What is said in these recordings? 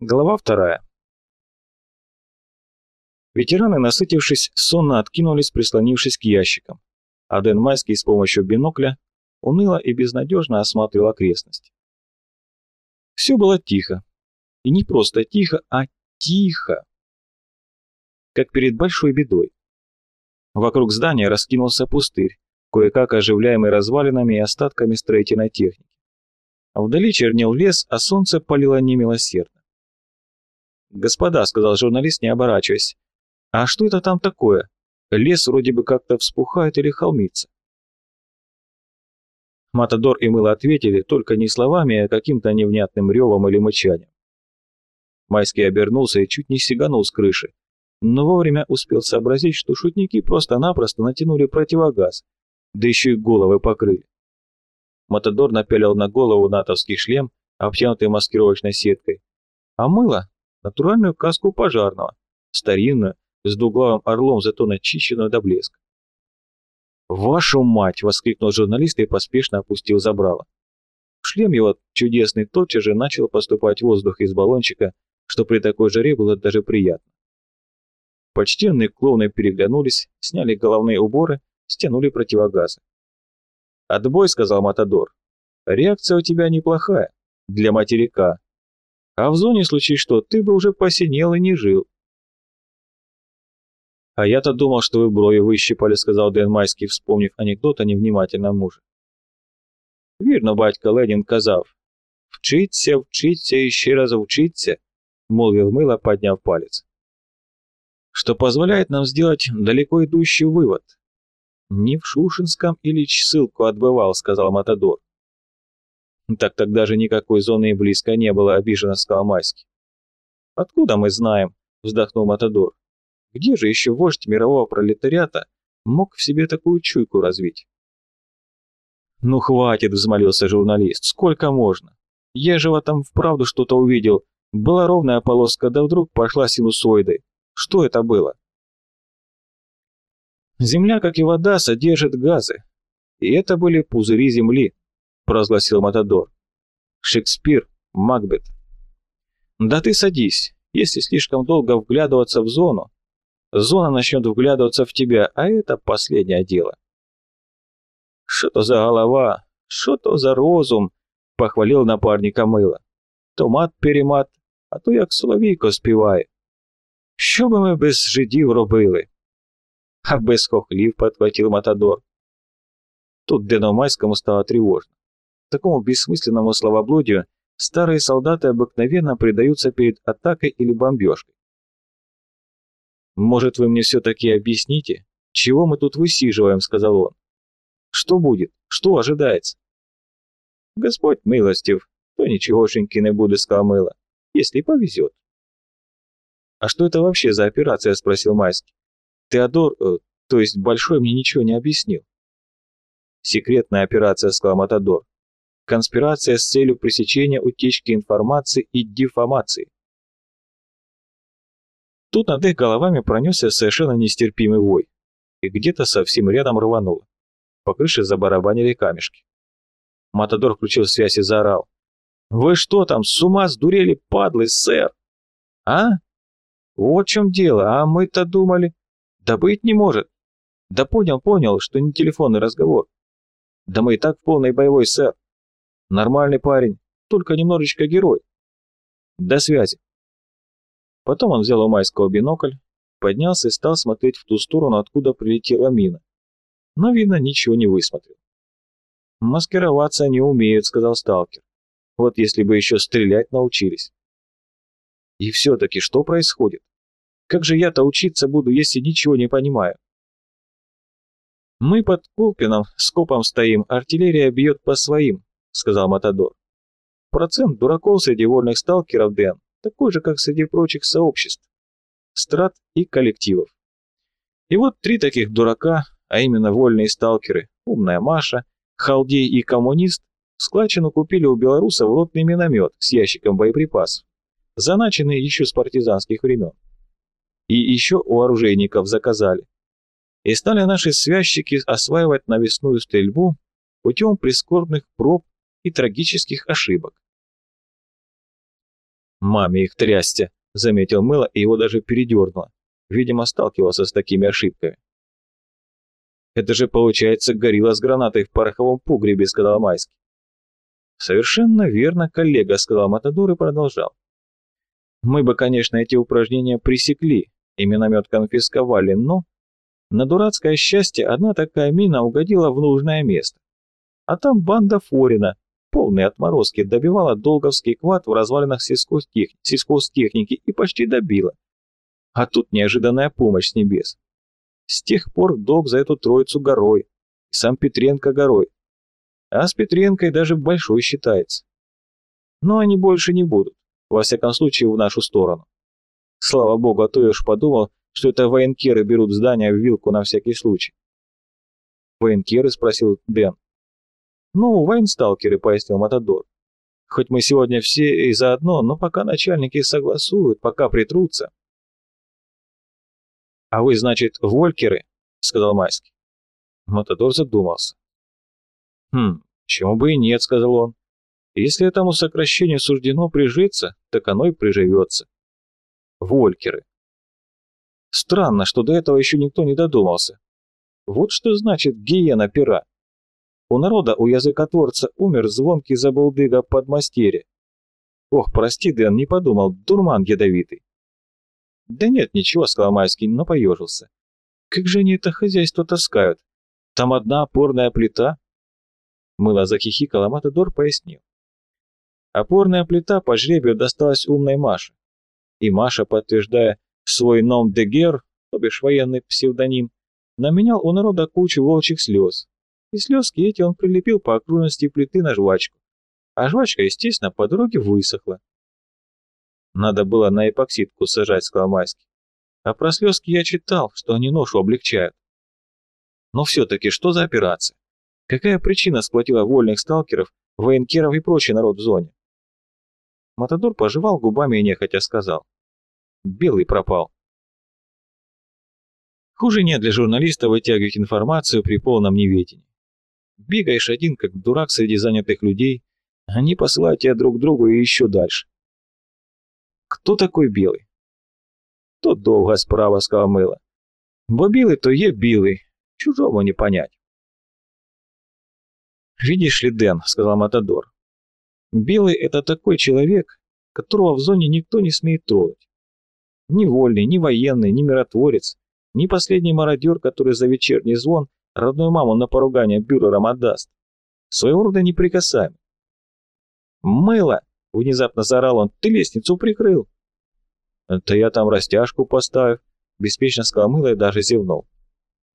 Глава вторая. Ветераны, насытившись, сонно откинулись, прислонившись к ящикам, а Дэн Майский с помощью бинокля уныло и безнадежно осматривал окрестность. Все было тихо. И не просто тихо, а тихо. Как перед большой бедой. Вокруг здания раскинулся пустырь, кое-как оживляемый развалинами и остатками строительной техники. Вдали чернел лес, а солнце палило немилосердно. «Господа», — сказал журналист, не оборачиваясь, — «а что это там такое? Лес вроде бы как-то вспухает или холмится». Матадор и Мыло ответили только не словами, а каким-то невнятным ревом или мычанием. Майский обернулся и чуть не сиганул с крыши, но вовремя успел сообразить, что шутники просто-напросто натянули противогаз, да еще и головы покрыли. Матадор напялил на голову натовский шлем, обтянутый маскировочной сеткой, а мыло — натуральную каску пожарного, старинную, с двуглавым орлом, зато начищенную до блеска. «Вашу мать!» — воскликнул журналист и поспешно опустил забрало. В шлем его чудесный тотчас же начал поступать воздух из баллончика, что при такой жаре было даже приятно. Почтенные клоуны переглянулись, сняли головные уборы, стянули противогазы. «Отбой», — сказал Матадор. «Реакция у тебя неплохая. Для материка. А в зоне случай что, ты бы уже посинел и не жил». «А я-то думал, что вы брови выщипали», — сказал Дэн Майский, вспомнив анекдот о невнимательном муже. «Вірно, батько Ленін казав. Вчиться, вчиться і ще раз вчиться», — молвил Мыло, подняв палец. «Что позволяет нам сделать далеко идущий вывод. «Не в Шушинском Ильич ссылку отбывал», — сказал Матадор. «Так тогда же никакой зоны и близко не было», — обиженно сказал Майский. «Откуда мы знаем?» — вздохнул Матадор. «Где же еще вождь мирового пролетариата мог в себе такую чуйку развить?» «Ну хватит», — взмолился журналист, — «сколько можно? Я же в этом вправду что-то увидел. Была ровная полоска, да вдруг пошла синусоидой. Что это было?» Земля, как и вода, содержит газы. И это были пузыри земли, провозгласил Матадор. Шекспир, Макбет. Да ты садись, если слишком долго вглядываться в зону, зона начнет вглядываться в тебя, а это последнее дело. Что то за голова, что то за розум, похвалил напарника мыла. То мат-перемат, а то як соловійко співає. Що би ми без жидів робили? а без хохлів подхватил Матадор. Тут Деномайскому стало тревожно. Такому бессмысленному словоблудию старые солдаты обыкновенно предаются перед атакой или бомбежкой. «Может, вы мне все-таки объясните, чего мы тут высиживаем?» — сказал он. «Что будет? Что ожидается?» «Господь милостив, то ничегошеньки не будет, сказал если повезет». «А что это вообще за операция?» — спросил Майский. Теодор, э, то есть Большой, мне ничего не объяснил. Секретная операция, сказал Матадор. Конспирация с целью пресечения утечки информации и дефамации. Тут над их головами пронесся совершенно нестерпимый вой, и где-то совсем рядом рвануло. По крыше забарабанили камешки. Матадор включил связь и заорал. «Вы что там, с ума сдурели, падлы, сэр?» «А? Вот в чем дело, а мы-то думали...» Да быть не может. Да понял, понял, что не телефонный разговор. Да мы и так в полной боевой, сэр. Нормальный парень, только немножечко герой. До связи. Потом он взял у Майского бинокль, поднялся и стал смотреть в ту сторону, откуда прилетела мина. Но, видно, ничего не высмотрел. «Маскироваться они умеют», — сказал сталкер. «Вот если бы еще стрелять научились». «И все-таки что происходит? Как же я-то учиться буду, если ничего не понимаю? Мы под Колпином скопом стоим, артиллерия бьет по своим, сказал Матадор. Процент дураков среди вольных сталкеров, Дэн, такой же, как среди прочих сообществ, страт и коллективов. И вот три таких дурака, а именно вольные сталкеры, умная Маша, халдей и коммунист, складчину купили у белорусов ротный миномет с ящиком боеприпасов, заначенный еще с партизанских времен и еще у оружейников заказали. И стали наши связчики осваивать навесную стрельбу путем прискорбных проб и трагических ошибок. Маме их трястя, заметил Мыло, и его даже передернуло. Видимо, сталкивался с такими ошибками. Это же, получается, горилла с гранатой в пороховом погребе, сказал Майский. Совершенно верно, коллега, сказал Матадор и продолжал. Мы бы, конечно, эти упражнения пресекли и миномет конфисковали, но... На дурацкое счастье одна такая мина угодила в нужное место. А там банда Форина, полные отморозки, добивала долговский квад в развалинах сельхозтехники, сельхозтехники и почти добила. А тут неожиданная помощь с небес. С тех пор долг за эту троицу горой, и сам Петренко горой. А с Петренкой даже большой считается. Но они больше не будут, во всяком случае в нашу сторону. Слава богу, а то я уж подумал, что это военкеры берут здание в вилку на всякий случай. «Военкеры?» — спросил Дэн. «Ну, военсталкеры», — пояснил Матадор. «Хоть мы сегодня все и заодно, но пока начальники согласуют, пока притрутся». «А вы, значит, волькеры?» — сказал Майский. Матадор задумался. «Хм, чему бы и нет», — сказал он. «Если этому сокращению суждено прижиться, так оно и приживется». Волькеры. Странно, что до этого еще никто не додумался. Вот что значит гиена пера. У народа, у языкотворца умер звонкий забулдыга подмастерье. Ох, прости, Дэн, не подумал, дурман ядовитый. Да нет, ничего, сказал Майский, но поежился. Как же они это хозяйство таскают? Там одна опорная плита. Мыло захихикал, а Матадор пояснил. Опорная плита по жребию досталась умной Маше. И Маша, подтверждая свой ном де гер, то бишь военный псевдоним, наменял у народа кучу волчьих слез, и слезки эти он прилепил по окружности плиты на жвачку. А жвачка, естественно, по дороге высохла. Надо было на эпоксидку сажать, сказал Майский. А про слезки я читал, что они ношу облегчают. Но все-таки что за операция? Какая причина сплотила вольных сталкеров, военкеров и прочий народ в зоне? Матадор пожевал губами и нехотя сказал. Белый пропал. Хуже нет для журналиста вытягивать информацию при полном неведении. Бегаешь один, как дурак среди занятых людей, они посылают тебя друг к другу и еще дальше. Кто такой Белый? То долго справа, сказал Мыло. Бо Білий то є білий, чужому не понять. «Видишь ли, Дэн», — сказал Матадор, — «Белый — это такой человек, которого в зоне никто не смеет трогать. Ни вольный, ни военный, ни миротворец, ни последний мародер, который за вечерний звон родную маму на поругание бюрером отдаст. Своего рода неприкасаемый. «Мыло!» — внезапно заорал он. «Ты лестницу прикрыл!» «Да я там растяжку поставив», — беспечно сказал Мыло и даже зевнул.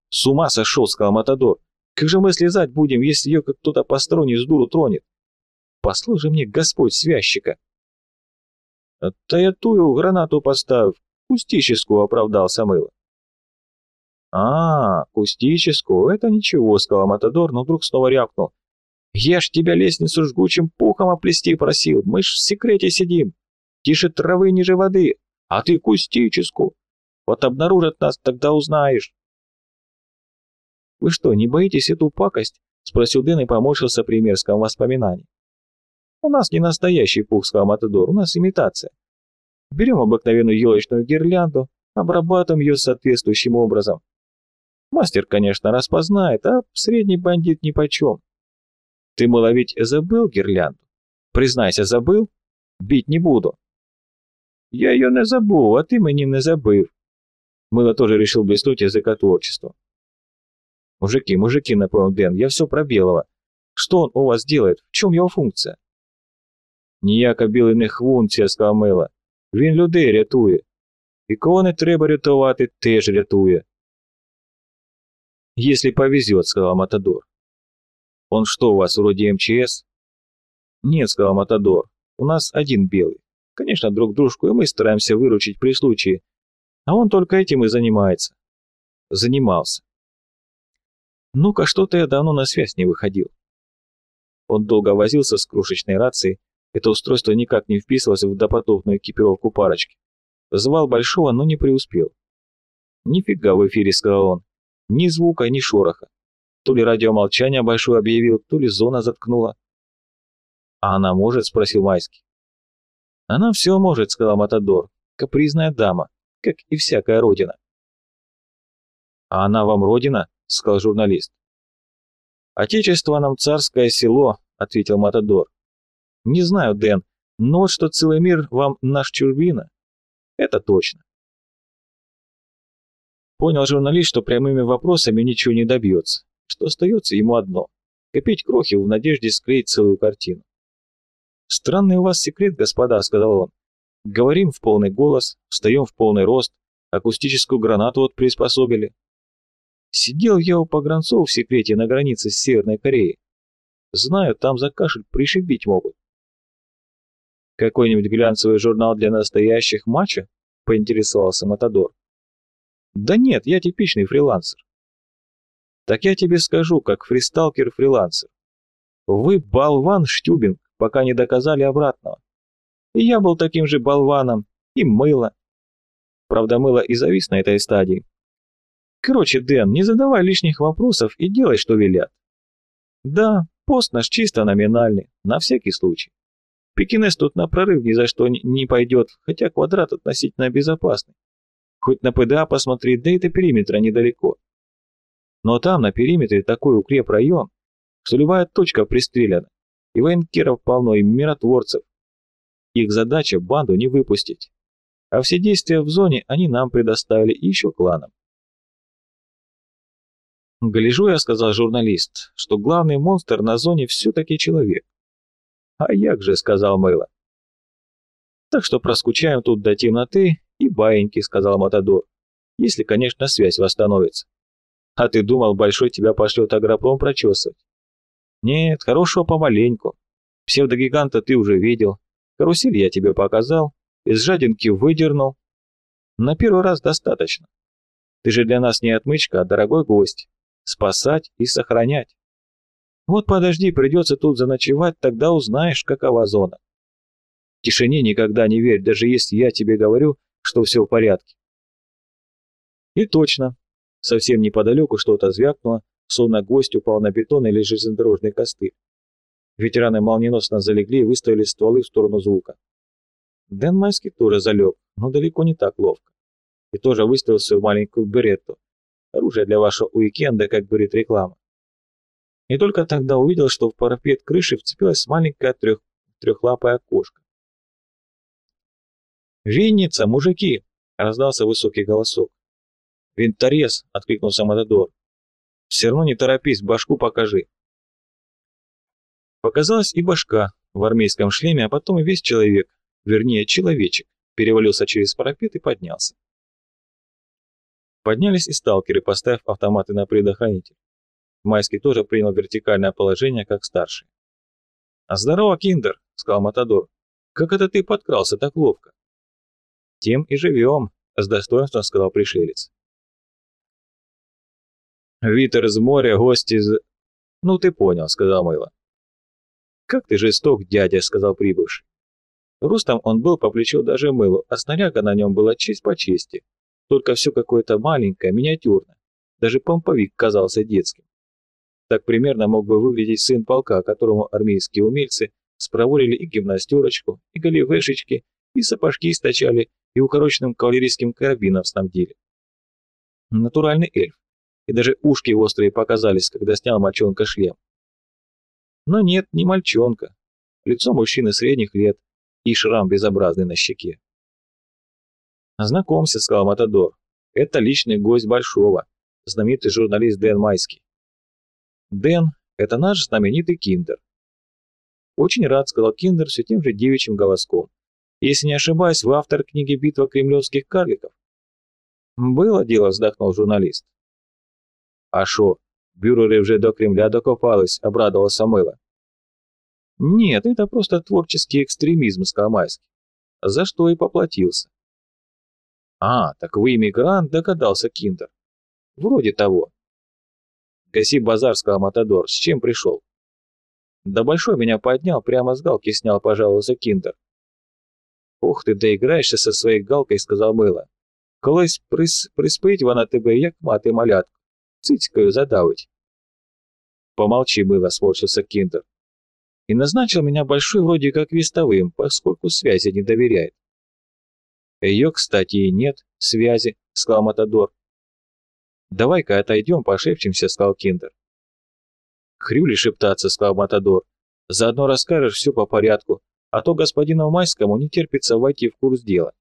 «С ума сошел!» — сказал Матадор. «Как же мы слезать будем, если ее как кто-то посторонний с дуру тронет? Послал же мне Господь связчика!» «Да я тую гранату поставив, кустическую», — оправдался Мыло. «А, кустическую, это ничего», — сказал Матадор, но вдруг снова рявкнул. «Я ж тебя лестницу жгучим пухом оплести просил, мы ж в секрете сидим. Тише травы, ниже воды, а ты кустическую. Вот обнаружат нас, тогда узнаешь». «Вы что, не боитесь эту пакость?» — спросил Дэн и поморщился при мерзком воспоминании. «У нас не настоящий пух», — сказал Матадор, — «у нас имитация. Берем обыкновенную елочную гирлянду, обрабатываем ее соответствующим образом, Мастер, конечно, распознает, а средний бандит нипочем. Ты, мало, ведь забыл гирлянду? Признайся, забыл? Бить не буду. Я ее не забыл, а ты мне не забыл. Мыло тоже решил блеснуть языкотворчеством. Мужики, мужики, напомнил Дэн, я все про Белого. Что он у вас делает? В чем его функция? Ніяка білий не хвунція, сказав Мила. Він людей рятує. І кого не треба рятувати, теж рятує. «Если повезет», — сказал Матадор. «Он что, у вас вроде МЧС?» «Нет», — сказал Матадор, — «у нас один белый. Конечно, друг дружку, и мы стараемся выручить при случае. А он только этим и занимается». «Занимался». «Ну-ка, что-то я давно на связь не выходил». Он долго возился с крошечной рацией, это устройство никак не вписывалось в допотопную экипировку парочки. Звал Большого, но не преуспел. «Нифига в эфире», — сказал он. Ни звука, ни шороха. То ли радиомолчание большое объявил, то ли зона заткнула. «А она может?» — спросил Майский. Она все может, сказал Матадор. Капризная дама, как и всякая родина. А она вам родина? сказал журналист. Отечество нам царское село, ответил Матадор. Не знаю, Дэн, но вот что целый мир вам наш чужбина, это точно. Понял журналист, что прямыми вопросами ничего не добьется, что остается ему одно – копить крохи в надежде склеить целую картину. «Странный у вас секрет, господа», — сказал он. «Говорим в полный голос, встаем в полный рост, акустическую гранату вот приспособили. Сидел я у погранцов в секрете на границе с Северной Кореей. Знаю, там за кашель пришибить могут». «Какой-нибудь глянцевый журнал для настоящих матча?» — поинтересовался Матадор. «Да нет, я типичный фрилансер». «Так я тебе скажу, как фристалкер-фрилансер. Вы болван Штюбинг, пока не доказали обратного. И я был таким же болваном, и мыло. Правда, мыло и завис на этой стадии. Короче, Дэн, не задавай лишних вопросов и делай, что велят. Да, пост наш чисто номинальный, на всякий случай. Пекинес тут на прорыв ни за что не пойдет, хотя квадрат относительно безопасный. Хоть на ПДА посмотри, да и до периметра недалеко. Но там, на периметре, такой укрепрайон, что любая точка пристреляна и военкеров полно, и миротворцев. Их задача банду не выпустить. А все действия в зоне они нам предоставили еще кланам. «Гляжу я», — сказал журналист, — «что главный монстр на зоне все-таки человек». «А як же», — сказал Мэйло. «Так что проскучаем тут до темноты и баиньки», — сказал Матадор, «если, конечно, связь восстановится». «А ты думал, Большой тебя пошлет агропром прочесывать?» Нет, хорошего помаленьку. Псевдогиганта ты уже видел. Карусель я тебе показал. Из жадинки выдернул. На первый раз достаточно. Ты же для нас не отмычка, а дорогой гость. Спасать и сохранять. Вот подожди, придется тут заночевать, тогда узнаешь, какова зона. Тишине никогда не верь, даже если я тебе говорю, что все в порядке. И точно. Совсем неподалеку что-то звякнуло, словно гость упал на бетон или железнодорожный костыль. Ветераны молниеносно залегли и выставили стволы в сторону звука. Дэн Майский тоже залег, но далеко не так ловко. И тоже выставил свою маленькую беретту. Оружие для вашего уикенда, как говорит реклама. И только тогда увидел, что в парапет крыши вцепилась маленькая трех... трехлапая кошка. «Винница, мужики!» — раздался высокий голосок. «Винторез!» — откликнулся Матадор. Все равно не торопись, башку покажи. Показалась и башка в армейском шлеме, а потом и весь человек, вернее человечек, перевалился через парапет и поднялся. Поднялись и сталкеры, поставив автоматы на предохранитель. Майский тоже принял вертикальное положение, как старший. «Здорово, Киндер!» — сказал Матадор. «Как это ты подкрался так ловко?» «Тем и живем», — с достоинством сказал пришелец. Витер из моря, гость из... Ну, ты понял, сказал Мыло. Как ты жесток, дядя, сказал прибывший. Рустом он был по плечу даже мылу, а снаряга на нем была честь по чести. Только все какое-то маленькое, миниатюрное. Даже помповик казался детским. Так примерно мог бы выглядеть сын полка, которому армейские умельцы спроворили и гимнастерочку, и галифешечки, и сапожки источали, и укороченным кавалерийским карабином снабдили. Натуральный эльф и даже ушки острые показались, когда снял мальчонка шлем. Но нет, не мальчонка. Лицо мужчины средних лет и шрам безобразный на щеке. «Знакомься», — сказал Матадор. «Это личный гость Большого, знаменитый журналист Дэн Майский». «Дэн — это наш знаменитый Киндер». «Очень рад», — сказал Киндер все тем же девичьим голоском. «Если не ошибаюсь, вы автор книги «Битва кремлевских карликов». «Было дело», — вздохнул журналист. А що, бюрери вже до Кремля докопались, обрадовался Мыло. Нет, это просто творческий экстремизм, сказал Майский. За что и поплатился. А, так вы иммигрант, догадался Киндер. Вроде того. Гаси базар, сказал Матадор, с чем пришел? Да большой меня поднял, прямо с галки снял, пожаловался Киндер. Ух ты, доиграешься со своей галкой, сказал Мыло. Колись прис, приспить вона тебе, як мати малятко цицькою задавить. Помолчи, Мыло, сморщился Киндер. и назначил меня большой вроде как вестовым, поскольку связи не доверяет. Ее, кстати, и нет, связи, сказал Матадор. Давай-ка отойдем, пошепчемся, сказал Киндер. Хрюли шептаться, сказал Матадор. Заодно расскажешь все по порядку, а то господину Майскому не терпится войти в курс дела.